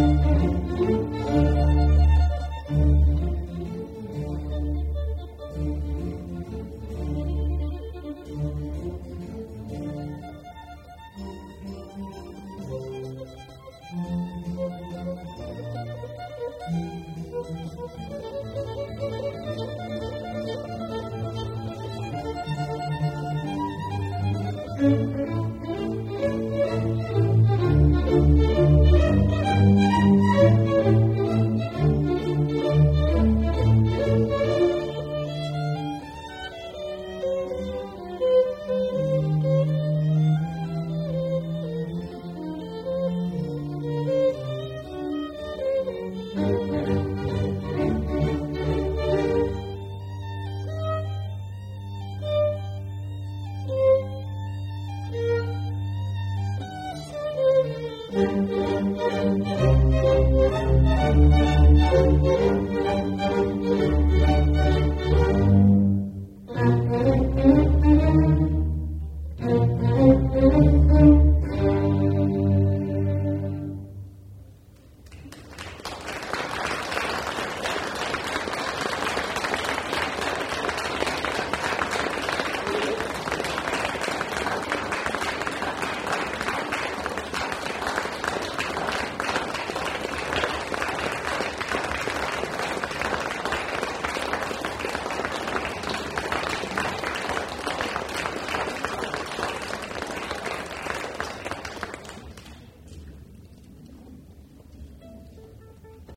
thank you Música